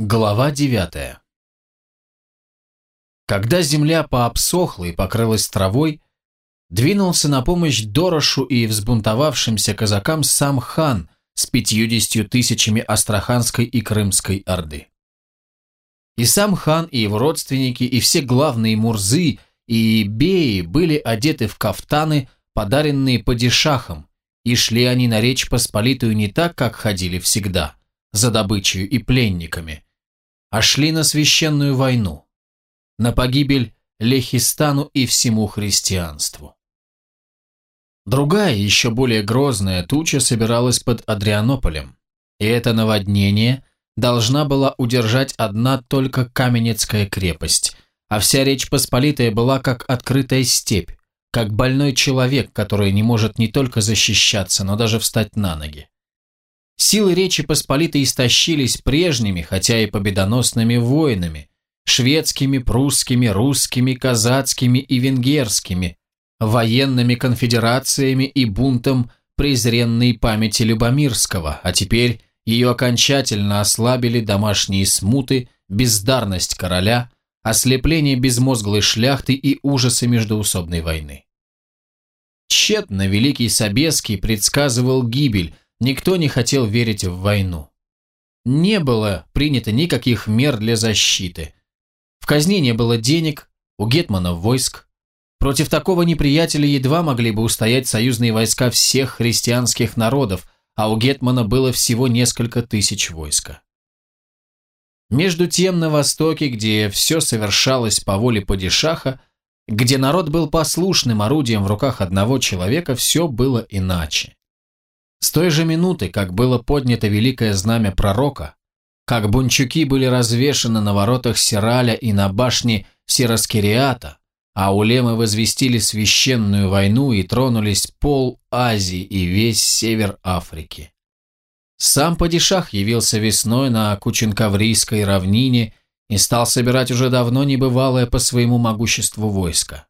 Глава девятая Когда земля пообсохла и покрылась травой, двинулся на помощь Дорошу и взбунтовавшимся казакам сам хан с пятьюдесятью тысячами Астраханской и Крымской Орды. И сам хан, и его родственники, и все главные мурзы и беи были одеты в кафтаны, подаренные падишахом, и шли они на Речь Посполитую не так, как ходили всегда, за добычей и пленниками, а шли на священную войну, на погибель Лехистану и всему христианству. Другая, еще более грозная туча собиралась под Адрианополем, и это наводнение должна была удержать одна только Каменецкая крепость, а вся Речь Посполитая была как открытая степь, как больной человек, который не может не только защищаться, но даже встать на ноги. Силы Речи Посполитой истощились прежними, хотя и победоносными воинами, шведскими, прусскими, русскими, казацкими и венгерскими, военными конфедерациями и бунтом презренной памяти Любомирского, а теперь ее окончательно ослабили домашние смуты, бездарность короля, ослепление безмозглой шляхты и ужасы междоусобной войны. Тщетно Великий Собеский предсказывал гибель, Никто не хотел верить в войну. Не было принято никаких мер для защиты. В казне не было денег, у Гетмана войск. Против такого неприятеля едва могли бы устоять союзные войска всех христианских народов, а у Гетмана было всего несколько тысяч войска. Между тем на Востоке, где все совершалось по воле падишаха, где народ был послушным орудием в руках одного человека, все было иначе. С той же минуты, как было поднято великое знамя пророка, как бунчуки были развешаны на воротах Сираля и на башне Сираскириата, а улемы возвестили священную войну и тронулись пол Азии и весь север Африки. Сам Падишах явился весной на Кученкаврийской равнине и стал собирать уже давно небывалое по своему могуществу войско.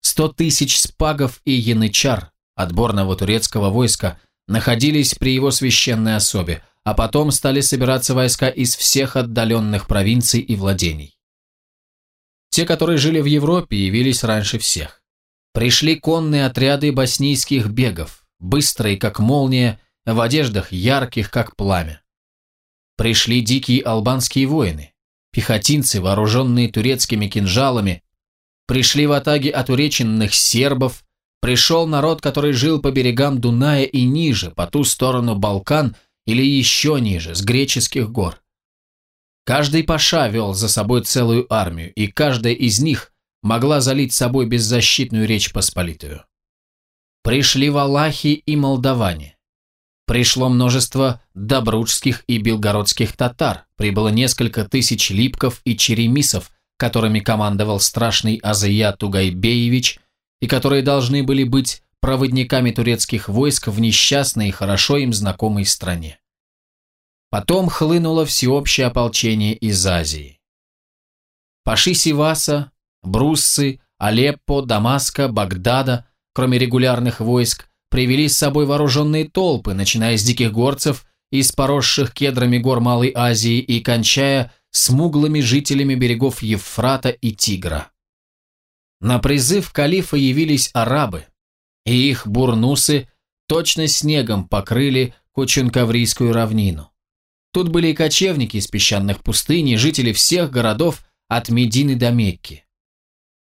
Сто тысяч спагов и янычар, отборного турецкого войска, находились при его священной особе, а потом стали собираться войска из всех отдаленных провинций и владений. Те, которые жили в Европе, явились раньше всех. Пришли конные отряды боснийских бегов, быстрые, как молния, в одеждах ярких, как пламя. Пришли дикие албанские воины, пехотинцы, вооруженные турецкими кинжалами, пришли в атаге отуреченных сербов, Пришел народ, который жил по берегам Дуная и ниже, по ту сторону Балкан или еще ниже, с греческих гор. Каждый паша вел за собой целую армию, и каждая из них могла залить собой беззащитную речь Посполитую. Пришли валахи и молдаване. Пришло множество добручских и белгородских татар, прибыло несколько тысяч липков и черемисов, которыми командовал страшный Азия Тугайбеевич – и которые должны были быть проводниками турецких войск в несчастной и хорошо им знакомой стране. Потом хлынуло всеобщее ополчение из Азии. Паши Сиваса, Бруссы, Алеппо, Дамаска, Багдада, кроме регулярных войск, привели с собой вооруженные толпы, начиная с диких горцев из поросших кедрами гор Малой Азии и кончая смуглыми жителями берегов Евфрата и Тигра. На призыв калифа явились арабы, и их бурнусы точно снегом покрыли Кученкаврийскую равнину. Тут были и кочевники из песчаных пустынь, и жители всех городов от Медины до Мекки.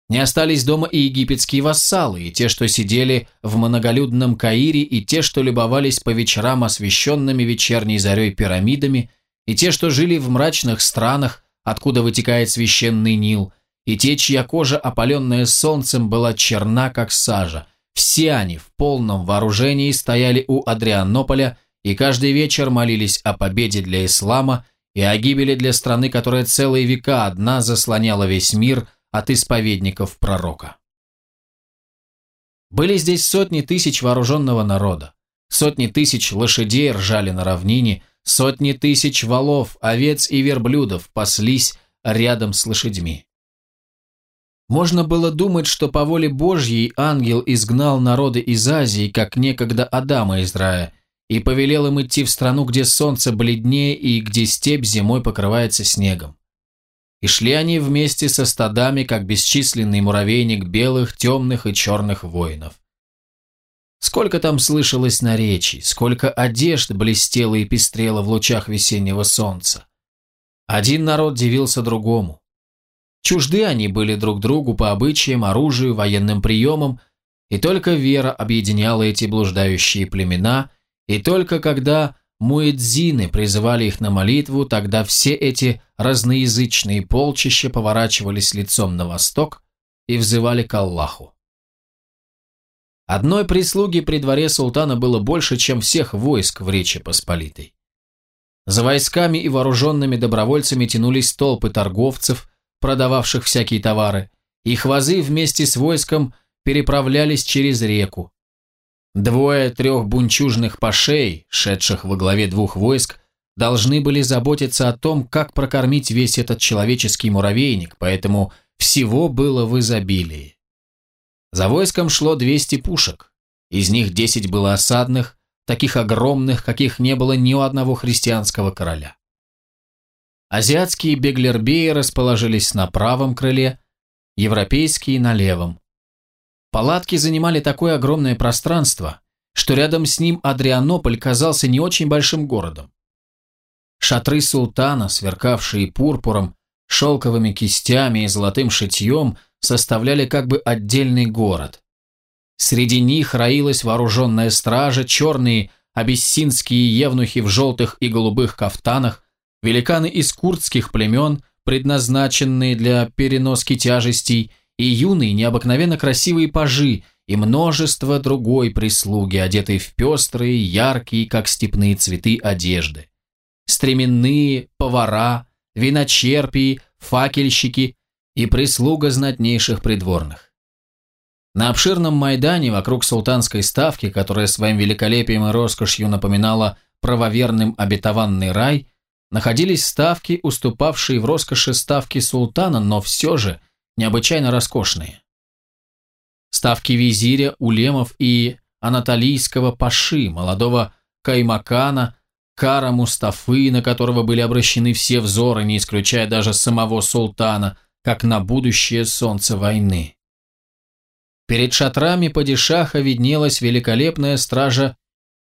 Не остались дома и египетские вассалы, и те, что сидели в многолюдном Каире, и те, что любовались по вечерам освещенными вечерней зарей пирамидами, и те, что жили в мрачных странах, откуда вытекает священный Нил, и те, чья кожа, опаленная солнцем, была черна, как сажа. Все они в полном вооружении стояли у Адрианополя и каждый вечер молились о победе для ислама и о гибели для страны, которая целые века одна заслоняла весь мир от исповедников пророка. Были здесь сотни тысяч вооруженного народа, сотни тысяч лошадей ржали на равнине, сотни тысяч валов, овец и верблюдов паслись рядом с лошадьми. Можно было думать, что по воле Божьей ангел изгнал народы из Азии, как некогда Адама из рая, и повелел им идти в страну, где солнце бледнее и где степь зимой покрывается снегом. И шли они вместе со стадами, как бесчисленный муравейник белых, темных и черных воинов. Сколько там слышалось наречий, сколько одежд блестело и пестрело в лучах весеннего солнца. Один народ дивился другому. Чужды они были друг другу по обычаям, оружию, военным приемам, и только вера объединяла эти блуждающие племена, и только когда муэдзины призывали их на молитву, тогда все эти разноязычные полчища поворачивались лицом на восток и взывали к Аллаху. Одной прислуги при дворе султана было больше, чем всех войск в Речи Посполитой. За войсками и вооруженными добровольцами тянулись толпы торговцев, продававших всякие товары, и хвозы вместе с войском переправлялись через реку. Двое-трех бунчужных пашей, шедших во главе двух войск, должны были заботиться о том, как прокормить весь этот человеческий муравейник, поэтому всего было в изобилии. За войском шло 200 пушек. Из них 10 было осадных, таких огромных, каких не было ни у одного христианского короля. Азиатские беглербеи расположились на правом крыле, европейские – на левом. Палатки занимали такое огромное пространство, что рядом с ним Адрианополь казался не очень большим городом. Шатры султана, сверкавшие пурпуром, шелковыми кистями и золотым шитьем – составляли как бы отдельный город. Среди них роилась вооруженная стража, черные абиссинские евнухи в желтых и голубых кафтанах, великаны из курдских племен, предназначенные для переноски тяжестей, и юные необыкновенно красивые пажи, и множество другой прислуги, одетой в пестрые, яркие, как степные цветы, одежды. Стременные, повара, виночерпии, факельщики и прислуга знатнейших придворных. На обширном Майдане вокруг султанской ставки, которая своим великолепием и роскошью напоминала правоверным обетованный рай, находились ставки, уступавшие в роскоши ставки султана, но все же необычайно роскошные. Ставки визиря, улемов и анатолийского паши, молодого каймакана, кара Мустафы, на которого были обращены все взоры, не исключая даже самого султана – как на будущее солнце войны. Перед шатрами падишаха виднелась великолепная стража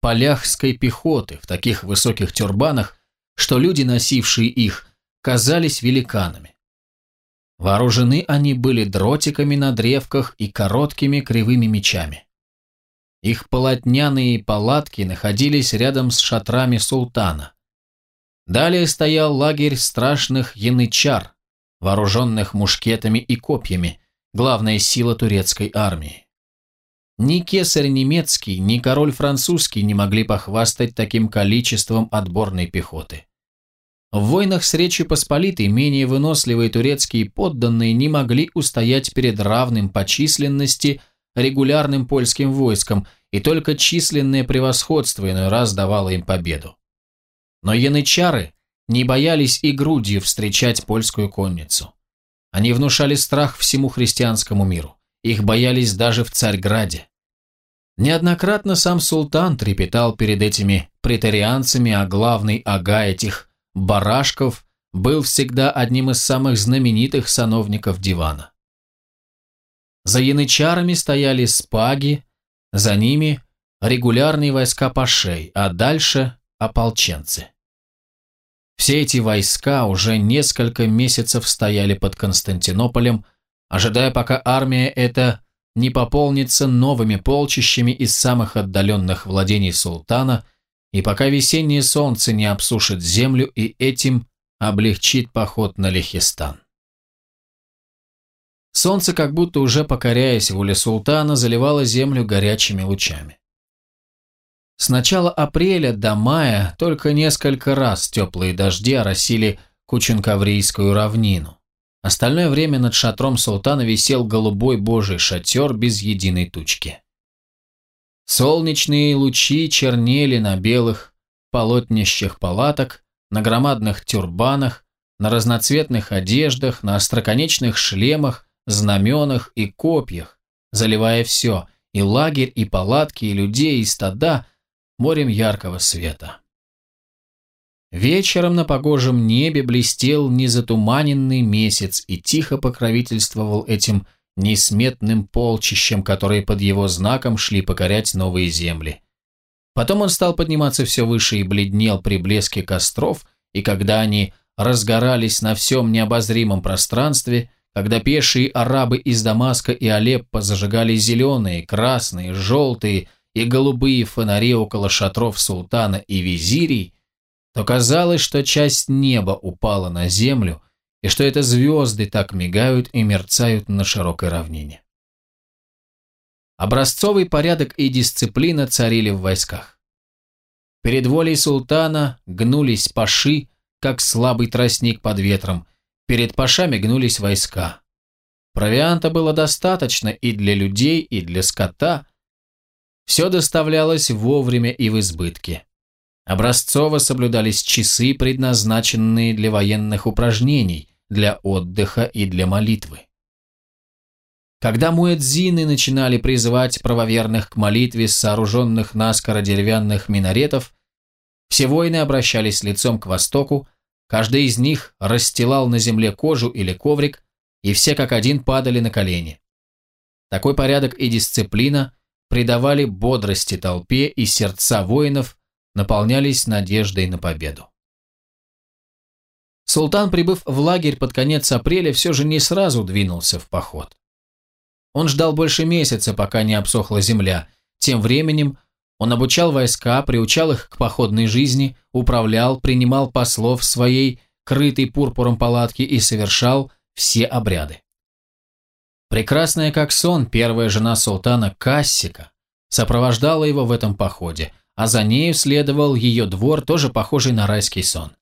поляхской пехоты в таких высоких тюрбанах, что люди, носившие их, казались великанами. Вооружены они были дротиками на древках и короткими кривыми мечами. Их полотняные палатки находились рядом с шатрами султана. Далее стоял лагерь страшных янычар, вооруженных мушкетами и копьями, главная сила турецкой армии. Ни кесарь немецкий, ни король французский не могли похвастать таким количеством отборной пехоты. В войнах с Речью Посполитой менее выносливые турецкие подданные не могли устоять перед равным по численности регулярным польским войском, и только численное превосходство иной раз давало им победу. Но янычары не боялись и грудью встречать польскую конницу. Они внушали страх всему христианскому миру. Их боялись даже в Царьграде. Неоднократно сам султан трепетал перед этими претарианцами, а главный ага этих барашков был всегда одним из самых знаменитых сановников дивана. За янычарами стояли спаги, за ними регулярные войска пашей, а дальше ополченцы. Все эти войска уже несколько месяцев стояли под Константинополем, ожидая, пока армия эта не пополнится новыми полчищами из самых отдаленных владений султана, и пока весеннее солнце не обсушит землю и этим облегчит поход на Лехистан. Солнце, как будто уже покоряясь воле султана, заливало землю горячими лучами. С начала апреля до мая только несколько раз теплые дожди оросили Кученкаврийскую равнину. Остальное время над шатром султана висел голубой божий шатер без единой тучки. Солнечные лучи чернели на белых полотнищах палаток, на громадных тюрбанах, на разноцветных одеждах, на остроконечных шлемах, знаменах и копьях, заливая все, и лагерь, и палатки, и людей, и стада, морем яркого света. Вечером на погожем небе блестел незатуманенный месяц и тихо покровительствовал этим несметным полчищем, которые под его знаком шли покорять новые земли. Потом он стал подниматься все выше и бледнел при блеске костров, и когда они разгорались на всем необозримом пространстве, когда пешие арабы из Дамаска и Алеппо зажигали зеленые, красные, желтые и голубые фонари около шатров султана и визирей, то казалось, что часть неба упала на землю, и что это звезды так мигают и мерцают на широкой равнине. Образцовый порядок и дисциплина царили в войсках. Перед волей султана гнулись паши, как слабый тростник под ветром, перед пашами гнулись войска. Провианта было достаточно и для людей, и для скота. Все доставлялось вовремя и в избытке. Образцово соблюдались часы, предназначенные для военных упражнений, для отдыха и для молитвы. Когда муэдзины начинали призывать правоверных к молитве с сооруженных наскоро деревянных минаретов, все воины обращались лицом к востоку, каждый из них расстилал на земле кожу или коврик, и все как один падали на колени. Такой порядок и дисциплина придавали бодрости толпе, и сердца воинов наполнялись надеждой на победу. Султан, прибыв в лагерь под конец апреля, все же не сразу двинулся в поход. Он ждал больше месяца, пока не обсохла земля. Тем временем он обучал войска, приучал их к походной жизни, управлял, принимал послов своей, крытой пурпуром палатке и совершал все обряды. Прекрасная как сон, первая жена султана Кассика сопровождала его в этом походе, а за нею следовал ее двор, тоже похожий на райский сон.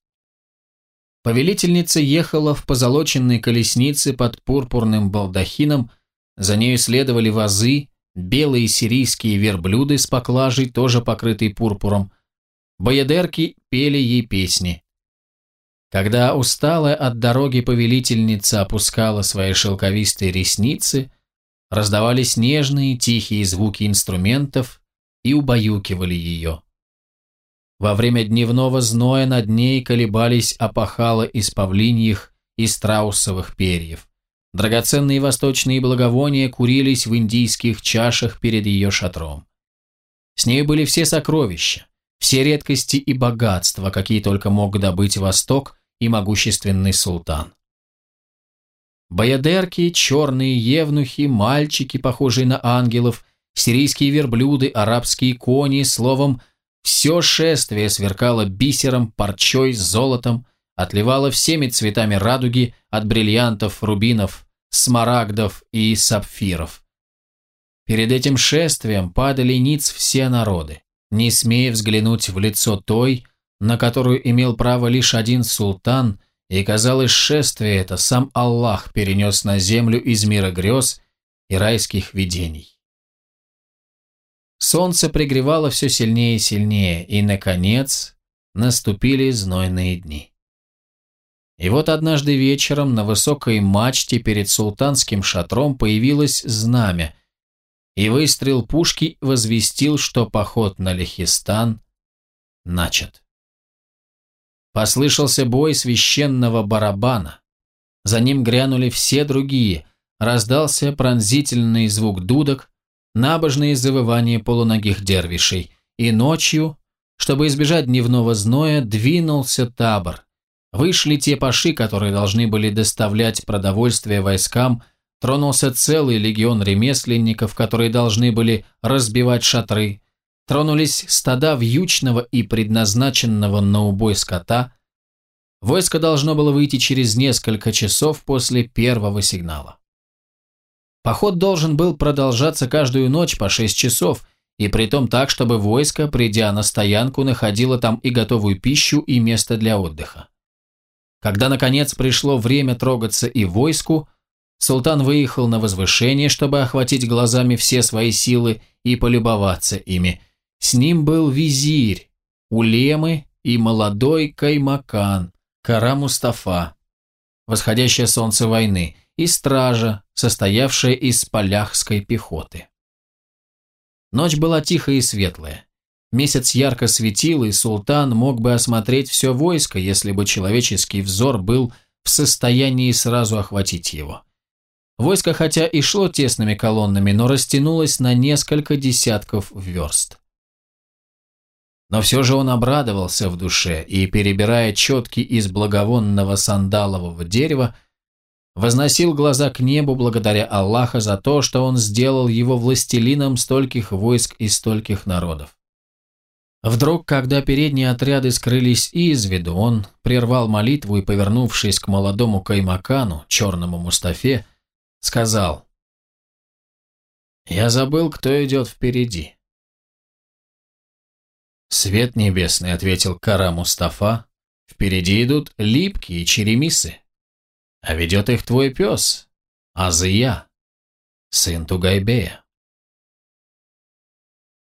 Повелительница ехала в позолоченной колеснице под пурпурным балдахином, за нею следовали вазы, белые сирийские верблюды с поклажей, тоже покрытой пурпуром. Боядерки пели ей песни. Когда усталая от дороги повелительница опускала свои шелковистые ресницы, раздавались нежные тихие звуки инструментов, и убаюкивали ее. Во время дневного зноя над ней колебались опахала из павлиньих и страусовых перьев. Драгоценные восточные благовония курились в индийских чашах перед ее шатром. С ней были все сокровища, все редкости и богатства, какие только мог добыть Восток и могущественный султан. Баядерки, черные евнухи, мальчики, похожие на ангелов, сирийские верблюды, арабские кони, словом, все шествие сверкало бисером, парчой, золотом, отливало всеми цветами радуги от бриллиантов, рубинов, смарагдов и сапфиров. Перед этим шествием падали ниц все народы, не смея взглянуть в лицо той, на которую имел право лишь один султан, и казалось, шествие это сам Аллах перенес на землю из мира грез и райских видений. Солнце пригревало все сильнее и сильнее, и, наконец, наступили знойные дни. И вот однажды вечером на высокой мачте перед султанским шатром появилось знамя, и выстрел пушки возвестил, что поход на Лехистан начат. Послышался бой священного барабана. За ним грянули все другие, раздался пронзительный звук дудок, набожные завывания полуногих дервишей, и ночью, чтобы избежать дневного зноя, двинулся табор. Вышли те паши, которые должны были доставлять продовольствие войскам, тронулся целый легион ремесленников, которые должны были разбивать шатры, тронулись стада вьючного и предназначенного на убой скота. Войско должно было выйти через несколько часов после первого сигнала. Поход должен был продолжаться каждую ночь по 6 часов, и притом так, чтобы войско, придя на стоянку, находило там и готовую пищу, и место для отдыха. Когда, наконец, пришло время трогаться и войску, султан выехал на возвышение, чтобы охватить глазами все свои силы и полюбоваться ими. С ним был визирь, улемы и молодой каймакан, Кара Мустафа, восходящее солнце войны – и стража, состоявшая из поляхской пехоты. Ночь была тихая и светлая. Месяц ярко светил, и султан мог бы осмотреть все войско, если бы человеческий взор был в состоянии сразу охватить его. Войско хотя и шло тесными колоннами, но растянулось на несколько десятков верст. Но все же он обрадовался в душе и, перебирая четки из благовонного сандалового дерева, возносил глаза к небу благодаря Аллаха за то, что он сделал его властелином стольких войск и стольких народов. Вдруг, когда передние отряды скрылись из виду, он прервал молитву и, повернувшись к молодому Каймакану, черному Мустафе, сказал «Я забыл, кто идет впереди». «Свет небесный», — ответил Кара Мустафа, — «впереди идут липки и черемисы, а ведет их твой пес, Азия, сын Тугайбея».